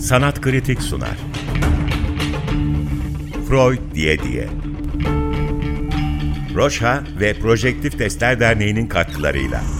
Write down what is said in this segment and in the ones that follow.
Sanat Kritik sunar. Freud diye diye. Roşha ve Projektif Testler Derneği'nin katkılarıyla.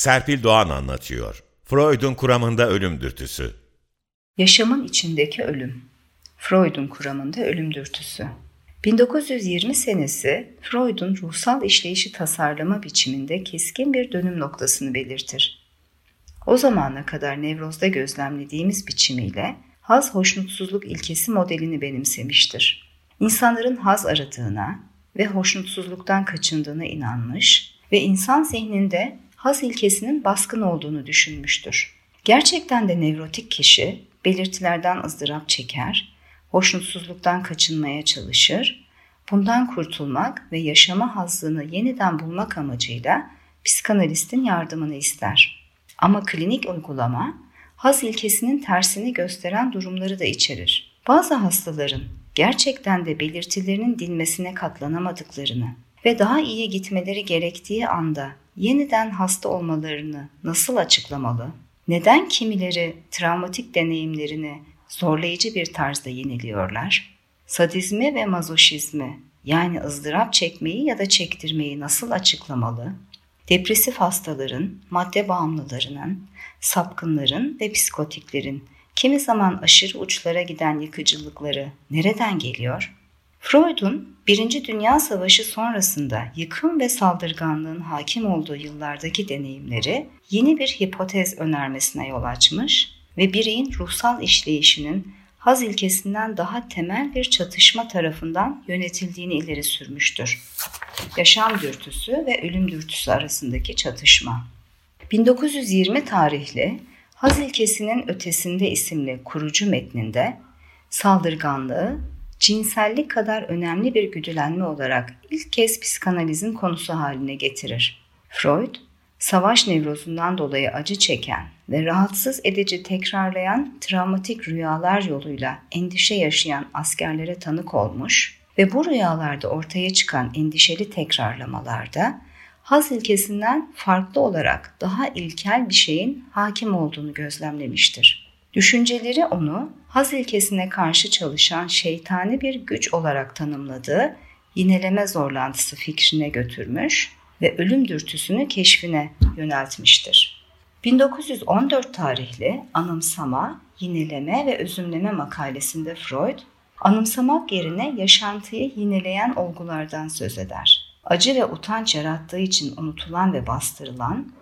Serpil Doğan anlatıyor. Freud'un kuramında ölüm dürtüsü. Yaşamın içindeki ölüm. Freud'un kuramında ölüm dürtüsü. 1920 senesi Freud'un ruhsal işleyişi tasarlama biçiminde keskin bir dönüm noktasını belirtir. O zamana kadar nevrozda gözlemlediğimiz biçimiyle haz hoşnutsuzluk ilkesi modelini benimsemiştir. İnsanların haz aradığına ve hoşnutsuzluktan kaçındığına inanmış ve insan zihninde haz ilkesinin baskın olduğunu düşünmüştür. Gerçekten de nevrotik kişi belirtilerden ızdırap çeker, hoşnutsuzluktan kaçınmaya çalışır, bundan kurtulmak ve yaşama hazını yeniden bulmak amacıyla psikanalistin yardımını ister. Ama klinik uygulama haz ilkesinin tersini gösteren durumları da içerir. Bazı hastaların gerçekten de belirtilerinin dinmesine katlanamadıklarını ve daha iyi gitmeleri gerektiği anda yeniden hasta olmalarını nasıl açıklamalı? Neden kimileri travmatik deneyimlerini zorlayıcı bir tarzda yeniliyorlar? Sadizmi ve mazoşizmi yani ızdırap çekmeyi ya da çektirmeyi nasıl açıklamalı? Depresif hastaların, madde bağımlılarının, sapkınların ve psikotiklerin kimi zaman aşırı uçlara giden yıkıcılıkları nereden geliyor? Freud'un Birinci Dünya Savaşı sonrasında yıkım ve saldırganlığın hakim olduğu yıllardaki deneyimleri yeni bir hipotez önermesine yol açmış ve bireyin ruhsal işleyişinin haz ilkesinden daha temel bir çatışma tarafından yönetildiğini ileri sürmüştür. Yaşam dürtüsü ve ölüm dürtüsü arasındaki çatışma. 1920 tarihli Haz ilkesinin ötesinde isimli kurucu metninde saldırganlığı cinsellik kadar önemli bir güdülenme olarak ilk kez psikanalizin konusu haline getirir. Freud, savaş nevrozundan dolayı acı çeken ve rahatsız edici tekrarlayan travmatik rüyalar yoluyla endişe yaşayan askerlere tanık olmuş ve bu rüyalarda ortaya çıkan endişeli tekrarlamalarda haz ilkesinden farklı olarak daha ilkel bir şeyin hakim olduğunu gözlemlemiştir. Düşünceleri onu haz ilkesine karşı çalışan şeytani bir güç olarak tanımladığı yineleme zorlantısı fikrine götürmüş ve ölüm dürtüsünü keşfine yöneltmiştir. 1914 tarihli Anımsama, Yineleme ve Özümleme makalesinde Freud, anımsamak yerine yaşantıyı yineleyen olgulardan söz eder. Acı ve utanç yarattığı için unutulan ve bastırılan,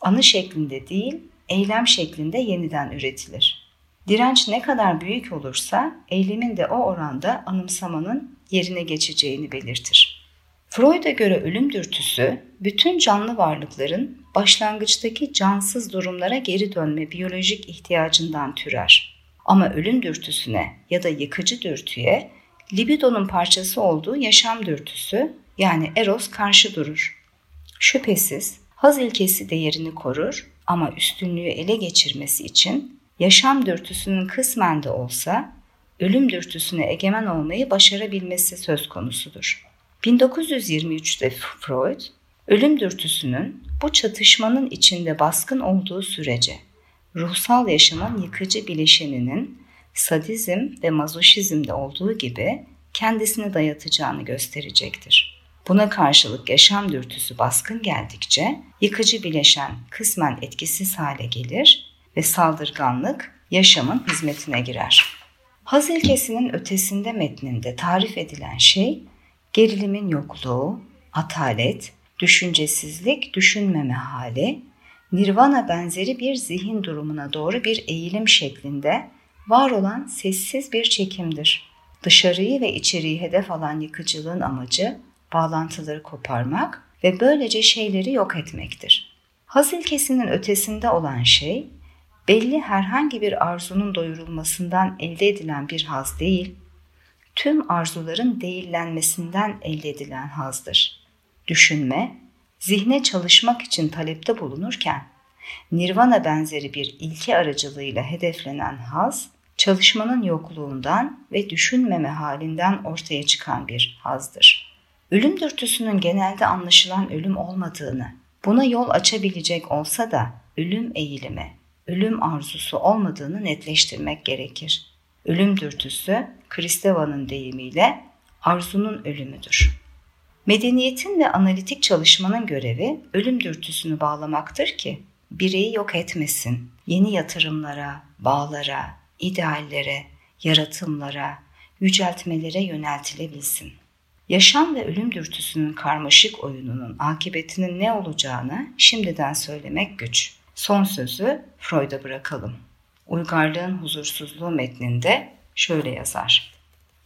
anı şeklinde değil, eylem şeklinde yeniden üretilir. Direnç ne kadar büyük olursa eylemin de o oranda anımsamanın yerine geçeceğini belirtir. Freud'a göre ölüm dürtüsü bütün canlı varlıkların başlangıçtaki cansız durumlara geri dönme biyolojik ihtiyacından türer. Ama ölüm dürtüsüne ya da yıkıcı dürtüye libidonun parçası olduğu yaşam dürtüsü yani eros karşı durur. Şüphesiz haz ilkesi değerini korur ama üstünlüğü ele geçirmesi için yaşam dürtüsünün kısmen de olsa ölüm dürtüsüne egemen olmayı başarabilmesi söz konusudur. 1923'te Freud, ölüm dürtüsünün bu çatışmanın içinde baskın olduğu sürece ruhsal yaşamın yıkıcı bileşeninin sadizm ve mazoşizmde olduğu gibi kendisini dayatacağını gösterecektir. Buna karşılık yaşam dürtüsü baskın geldikçe yıkıcı bileşen kısmen etkisiz hale gelir ve saldırganlık yaşamın hizmetine girer. Haz ilkesinin ötesinde metninde tarif edilen şey gerilimin yokluğu, atalet, düşüncesizlik, düşünmeme hali, nirvana benzeri bir zihin durumuna doğru bir eğilim şeklinde var olan sessiz bir çekimdir. Dışarıyı ve içeriği hedef alan yıkıcılığın amacı bağlantıları koparmak ve böylece şeyleri yok etmektir. Haz ilkesinin ötesinde olan şey, belli herhangi bir arzunun doyurulmasından elde edilen bir haz değil, tüm arzuların değillenmesinden elde edilen hazdır. Düşünme, zihne çalışmak için talepte bulunurken, nirvana benzeri bir ilke aracılığıyla hedeflenen haz, çalışmanın yokluğundan ve düşünmeme halinden ortaya çıkan bir hazdır. Ölüm dürtüsünün genelde anlaşılan ölüm olmadığını, buna yol açabilecek olsa da ölüm eğilimi, ölüm arzusu olmadığını netleştirmek gerekir. Ölüm dürtüsü, Kristeva'nın deyimiyle arzunun ölümüdür. Medeniyetin ve analitik çalışmanın görevi ölüm dürtüsünü bağlamaktır ki bireyi yok etmesin, yeni yatırımlara, bağlara, ideallere, yaratımlara, yüceltmelere yöneltilebilsin. Yaşam ve ölüm dürtüsünün karmaşık oyununun akıbetinin ne olacağını şimdiden söylemek güç. Son sözü Freud'a bırakalım. Uygarlığın huzursuzluğu metninde şöyle yazar.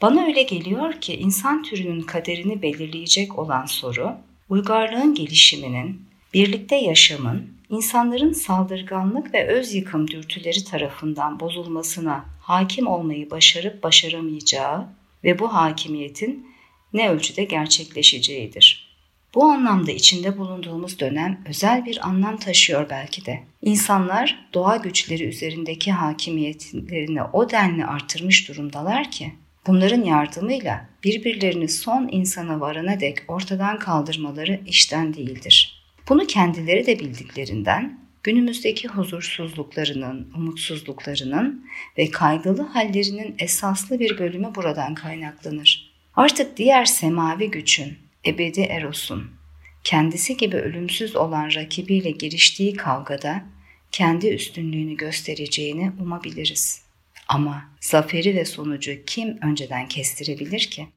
Bana öyle geliyor ki insan türünün kaderini belirleyecek olan soru, uygarlığın gelişiminin, birlikte yaşamın, insanların saldırganlık ve öz yıkım dürtüleri tarafından bozulmasına hakim olmayı başarıp başaramayacağı ve bu hakimiyetin ne ölçüde gerçekleşeceğidir. Bu anlamda içinde bulunduğumuz dönem özel bir anlam taşıyor belki de. İnsanlar doğa güçleri üzerindeki hakimiyetlerini o denli artırmış durumdalar ki bunların yardımıyla birbirlerini son insana varana dek ortadan kaldırmaları işten değildir. Bunu kendileri de bildiklerinden günümüzdeki huzursuzluklarının, umutsuzluklarının ve kaygılı hallerinin esaslı bir bölümü buradan kaynaklanır. Artık diğer semavi güçün, ebedi Eros'un, kendisi gibi ölümsüz olan rakibiyle giriştiği kavgada kendi üstünlüğünü göstereceğini umabiliriz. Ama zaferi ve sonucu kim önceden kestirebilir ki?